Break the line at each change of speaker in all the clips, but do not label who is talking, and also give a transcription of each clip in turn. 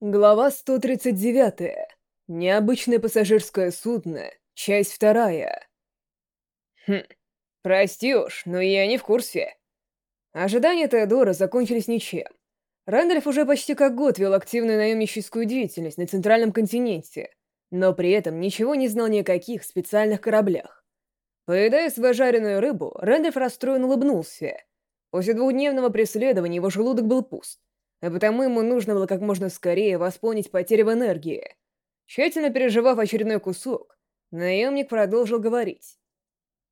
Глава 139. Необычное пассажирское судно. Часть вторая. Хм, прости уж, но я не в курсе. Ожидания Теодора закончились ничем. Рэндальф уже почти как год вел активную наемническую деятельность на Центральном континенте, но при этом ничего не знал ни о каких специальных кораблях. Поедая свою жареную рыбу, Рэндальф расстроенно улыбнулся. После двухдневного преследования его желудок был пуст. А Потому ему нужно было как можно скорее восполнить потери в энергии. Тщательно переживав очередной кусок, наемник продолжил говорить.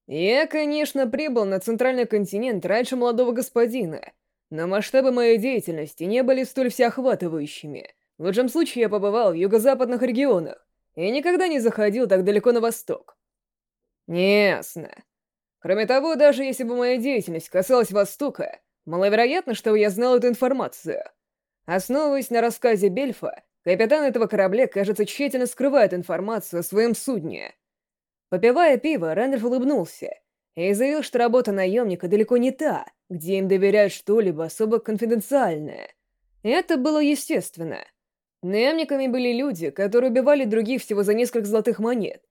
«Я, конечно, прибыл на Центральный континент раньше молодого господина, но масштабы моей деятельности не были столь всеохватывающими. В лучшем случае я побывал в юго-западных регионах и никогда не заходил так далеко на восток». «Ясно. Кроме того, даже если бы моя деятельность касалась Востока, маловероятно, что я знал эту информацию». Основываясь на рассказе Бельфа, капитан этого корабля, кажется, тщательно скрывает информацию о своем судне. Попивая пиво, Рэндольф улыбнулся и заявил, что работа наемника далеко не та, где им доверяют что-либо особо конфиденциальное. Это было естественно. Наемниками были люди, которые убивали других всего за несколько золотых монет,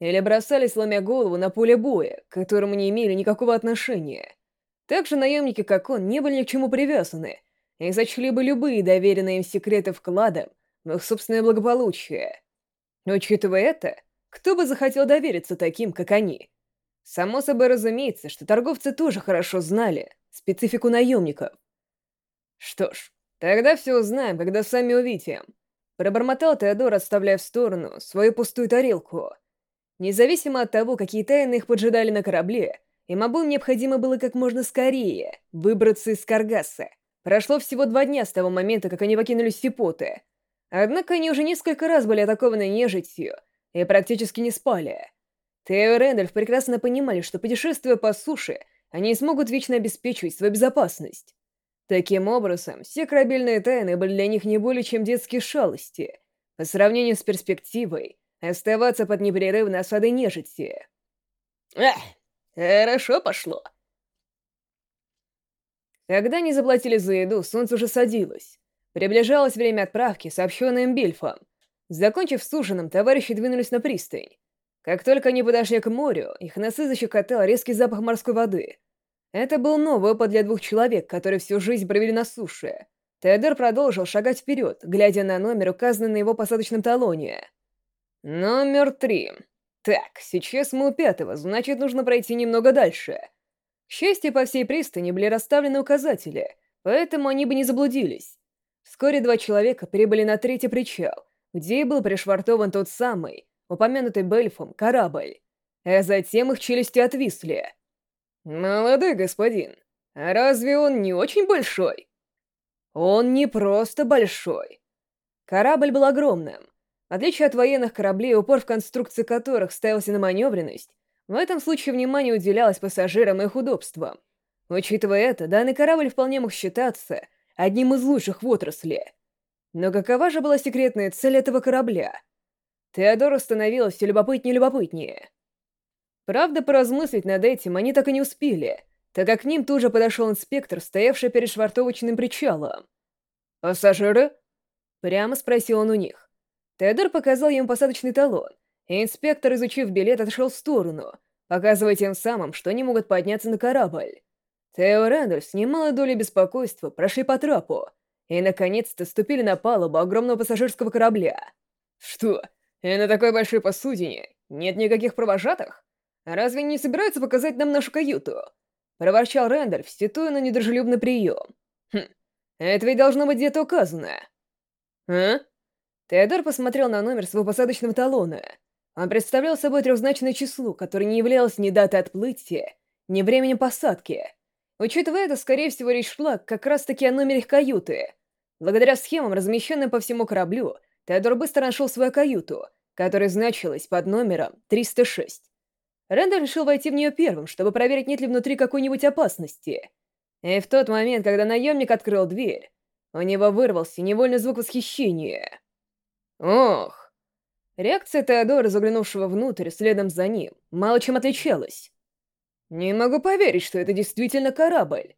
или бросались, ломя голову, на поле боя, к которому не имели никакого отношения. Также наемники, как он, не были ни к чему привязаны — и зачли бы любые доверенные им секреты вкладом в их собственное благополучие. Но, учитывая это, кто бы захотел довериться таким, как они? Само собой разумеется, что торговцы тоже хорошо знали специфику наемников. Что ж, тогда все узнаем, когда сами увидим. Пробормотал Теодор, отставляя в сторону свою пустую тарелку. Независимо от того, какие тайны их поджидали на корабле, им обоим необходимо было как можно скорее выбраться из Каргаса. Прошло всего два дня с того момента, как они покинули Сипуты. Однако они уже несколько раз были атакованы нежитью и практически не спали. Тео и Рэндальф прекрасно понимали, что путешествуя по суше, они смогут вечно обеспечивать свою безопасность. Таким образом, все корабельные тайны были для них не более чем детские шалости, по сравнению с перспективой оставаться под непрерывной осадой нежити. «Эх, хорошо пошло», когда они заплатили за еду, солнце уже садилось. Приближалось время отправки, сообщенное им Бильфом. Закончив с ужином, товарищи двинулись на пристань. Как только они подошли к морю, их носы защекотал резкий запах морской воды. Это был новый опыт для двух человек, которые всю жизнь провели на суше. Теодор продолжил шагать вперед, глядя на номер, указанный на его посадочном талоне. «Номер три. Так, сейчас мы у пятого, значит, нужно пройти немного дальше». Счастье, по всей пристани, были расставлены указатели, поэтому они бы не заблудились. Вскоре два человека прибыли на третий причал, где и был пришвартован тот самый, упомянутый Бельфом, корабль. А затем их челюсти отвисли. «Молодой господин, а разве он не очень большой?» «Он не просто большой. Корабль был огромным. В отличие от военных кораблей, упор в конструкции которых ставился на маневренность, в этом случае внимание уделялось пассажирам и их удобствам. Учитывая это, данный корабль вполне мог считаться одним из лучших в отрасли. Но какова же была секретная цель этого корабля? Теодору становилось все любопытнее и любопытнее. Правда, поразмыслить над этим они так и не успели, так как к ним тут же подошел инспектор, стоявший перед швартовочным причалом. «Пассажиры?» — прямо спросил он у них. Теодор показал ему посадочный талон, Инспектор, изучив билет, отошел в сторону, показывая тем самым, что они могут подняться на корабль. Тео и Рэндольф с немалой долей беспокойства прошли по трапу и, наконец-то, ступили на палубу огромного пассажирского корабля. «Что? И на такой большой посудине нет никаких провожатых? Разве не собираются показать нам нашу каюту?» Проворчал Рэндольф, ституя на недружелюбный прием. «Хм, это ведь должно быть где-то указано». «А?» Теодор посмотрел на номер своего посадочного талона — он представлял собой трехзначное число, которое не являлось ни датой отплытия, ни временем посадки. Учитывая это, скорее всего, речь шла как раз-таки о номере каюты. Благодаря схемам, размещенным по всему кораблю, Теодор быстро нашел свою каюту, которая значилась под номером 306. Рэндалл решил войти в нее первым, чтобы проверить, нет ли внутри какой-нибудь опасности. И в тот момент, когда наемник открыл дверь, у него вырвался невольный звук восхищения. «Ох!» Реакция Теодора, заглянувшего внутрь, следом за ним, мало чем отличалась. Не могу поверить, что это действительно корабль.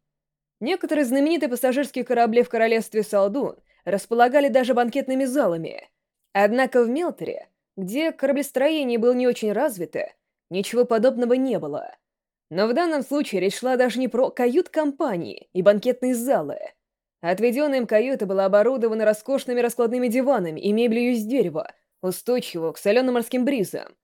Некоторые знаменитые пассажирские корабли в королевстве Салдун располагали даже банкетными залами. Однако в Мелтере, где кораблестроение было не очень развито, ничего подобного не было. Но в данном случае речь шла даже не про кают-компании и банкетные залы. Отведенная им каюта была оборудована роскошными раскладными диванами и мебелью из дерева, устойчивых, соленым морским бризом.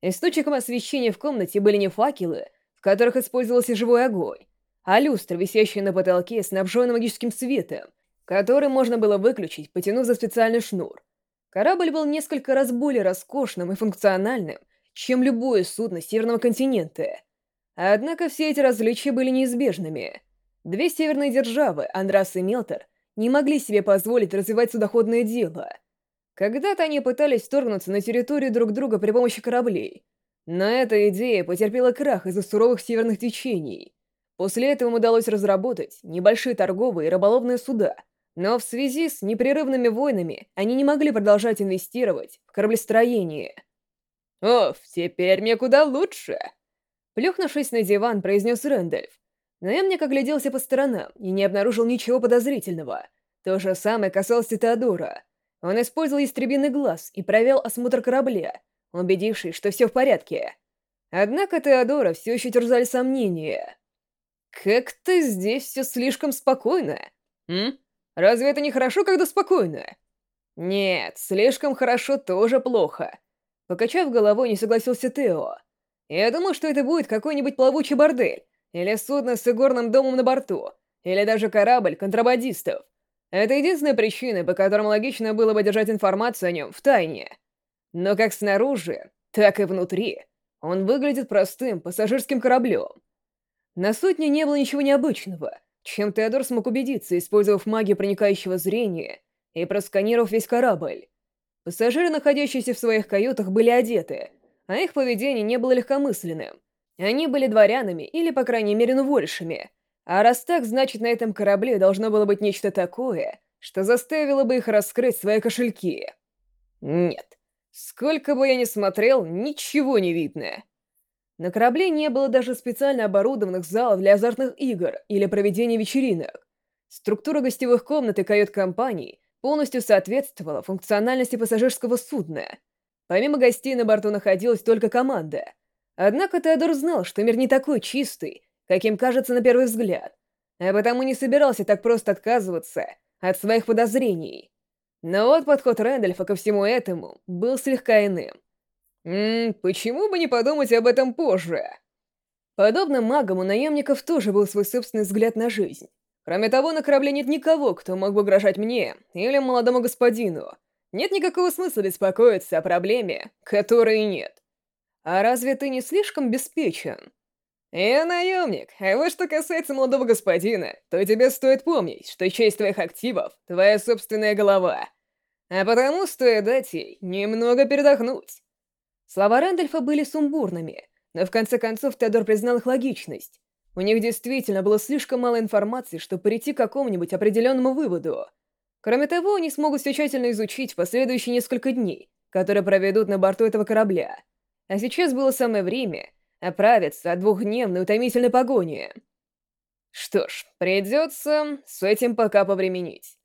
Источником освещения в комнате были не факелы, в которых использовался живой огонь, а люстра, висящая на потолке, снабженная магическим светом, который можно было выключить, потянув за специальный шнур. Корабль был несколько раз более роскошным и функциональным, чем любое судно Северного континента. Однако все эти различия были неизбежными. Две северные державы, Андрас и Мелтор, не могли себе позволить развивать судоходное дело — когда-то они пытались вторгнуться на территорию друг друга при помощи кораблей. Но эта идея потерпела крах из-за суровых северных течений. После этого им удалось разработать небольшие торговые и рыболовные суда, но в связи с непрерывными войнами они не могли продолжать инвестировать в кораблестроение. «Оф, теперь мне куда лучше!» Плюхнувшись на диван, произнес Рэндальф. Но я Эмник огляделся по сторонам и не обнаружил ничего подозрительного. То же самое касалось и Теодора — он использовал истребиный глаз и провел осмотр корабля, убедившись, что все в порядке. Однако Теодора все еще терзали сомнения. «Как-то здесь все слишком спокойно. М? Разве это не хорошо, когда спокойно?» «Нет, слишком хорошо тоже плохо». Покачав головой, не согласился Тео. «Я думал, что это будет какой-нибудь плавучий бордель, или судно с игорным домом на борту, или даже корабль контрабандистов. Это единственная причина, по которым логично было бы держать информацию о нем в тайне. Но как снаружи, так и внутри он выглядит простым пассажирским кораблем. На сотне не было ничего необычного, чем Теодор смог убедиться, использовав магию проникающего зрения и просканировав весь корабль. Пассажиры, находящиеся в своих каютах, были одеты, а их поведение не было легкомысленным. Они были дворянами или, по крайней мере, ну, вольшами — а раз так, значит, на этом корабле должно было быть нечто такое, что заставило бы их раскрыть свои кошельки. Нет. Сколько бы я ни смотрел, ничего не видно. На корабле не было даже специально оборудованных залов для азартных игр или проведения вечеринок. Структура гостевых комнат и кают-компаний полностью соответствовала функциональности пассажирского судна. Помимо гостей на борту находилась только команда. Однако Теодор знал, что мир не такой чистый, каким кажется на первый взгляд, а потому не собирался так просто отказываться от своих подозрений. Но вот подход Рэндольфа ко всему этому был слегка иным. «Ммм, почему бы не подумать об этом позже?» Подобно магам, у наемников тоже был свой собственный взгляд на жизнь. Кроме того, на корабле нет никого, кто мог бы угрожать мне или молодому господину. Нет никакого смысла беспокоиться о проблеме, которой нет. А разве ты не слишком беспечен? «Я наемник, а вот что касается молодого господина, то тебе стоит помнить, что часть твоих активов — твоя собственная голова. А потому стоит дать ей немного передохнуть». Слова Рэндальфа были сумбурными, но в конце концов Теодор признал их логичность. У них действительно было слишком мало информации, чтобы прийти к какому-нибудь определенному выводу. Кроме того, они смогут все тщательно изучить последующие несколько дней, которые проведут на борту этого корабля. А сейчас было самое время — оправиться от двухдневной утомительной погони. Что ж, придется с этим пока повременить.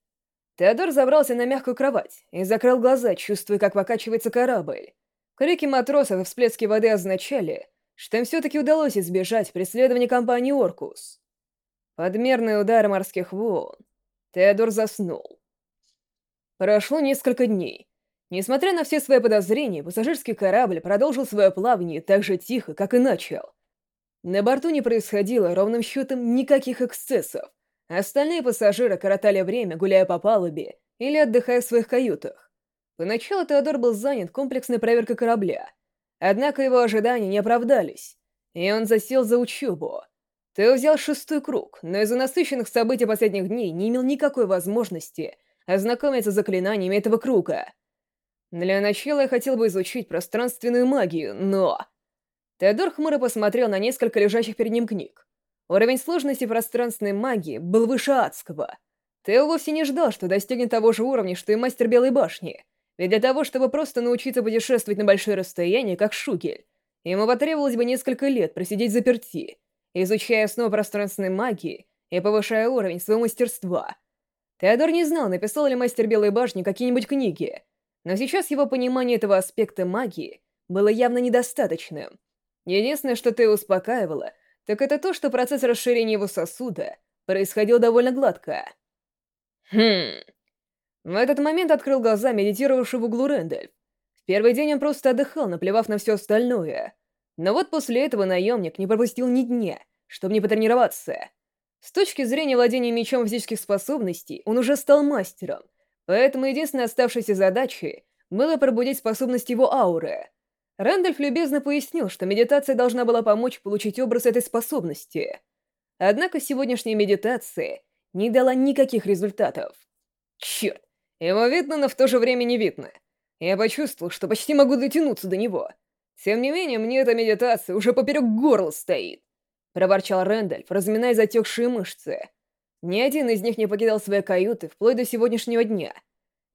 Теодор забрался на мягкую кровать и закрыл глаза, чувствуя, как покачивается корабль. Крики матросов и всплески воды означали, что им все-таки удалось избежать преследования компании «Оркус». Подмерный удар морских волн. Теодор заснул. Прошло несколько дней, Несмотря на все свои подозрения, пассажирский корабль продолжил свое плавание так же тихо, как и начал. На борту не происходило ровным счетом никаких эксцессов. Остальные пассажиры коротали время, гуляя по палубе или отдыхая в своих каютах. Поначалу Теодор был занят комплексной проверкой корабля. Однако его ожидания не оправдались, и он засел за учебу. Ты взял шестой круг, но из-за насыщенных событий последних дней не имел никакой возможности ознакомиться с заклинаниями этого круга. Для начала я хотел бы изучить пространственную магию, но... Теодор хмуро посмотрел на несколько лежащих перед ним книг. Уровень сложности пространственной магии был выше адского. Тео вовсе не ждал, что достигнет того же уровня, что и мастер Белой башни. Ведь для того, чтобы просто научиться путешествовать на большое расстояние, как Шугель, ему потребовалось бы несколько лет просидеть заперти, изучая основы пространственной магии и повышая уровень своего мастерства. Теодор не знал, написал ли мастер Белой башни какие-нибудь книги, но сейчас его понимание этого аспекта магии было явно недостаточным. Единственное, что ты успокаивала, так это то, что процесс расширения его сосуда происходил довольно гладко. Хм. В этот момент открыл глаза медитировавший в углу Рэндальф. В первый день он просто отдыхал, наплевав на все остальное. Но вот после этого наемник не пропустил ни дня, чтобы не потренироваться. С точки зрения владения мечом физических способностей, он уже стал мастером, Поэтому единственной оставшейся задачей было пробудить способность его ауры. Рэндальф любезно пояснил, что медитация должна была помочь получить образ этой способности. Однако сегодняшняя медитация не дала никаких результатов. Черт, его видно, но в то же время не видно. Я почувствовал, что почти могу дотянуться до него. Тем не менее, мне эта медитация уже поперек горла стоит. Проворчал Рэндальф, разминая затекшие мышцы. Ни один из них не покидал свои каюты вплоть до сегодняшнего дня.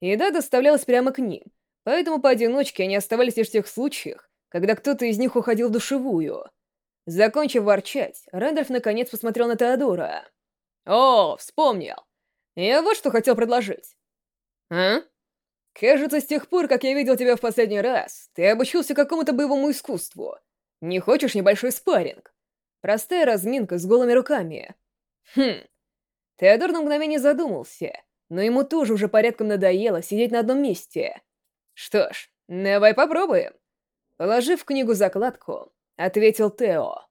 Еда доставлялась прямо к ним, поэтому поодиночке они оставались лишь в тех случаях, когда кто-то из них уходил в душевую. Закончив ворчать, Рэндольф наконец посмотрел на Теодора. «О, вспомнил! Я вот что хотел предложить!» «А?» «Кажется, с тех пор, как я видел тебя в последний раз, ты обучился какому-то боевому искусству. Не хочешь небольшой спарринг?» «Простая разминка с голыми руками». «Хм, Теодор на мгновение задумался, но ему тоже уже порядком надоело сидеть на одном месте. «Что ж, давай попробуем!» Положив в книгу закладку, ответил Тео.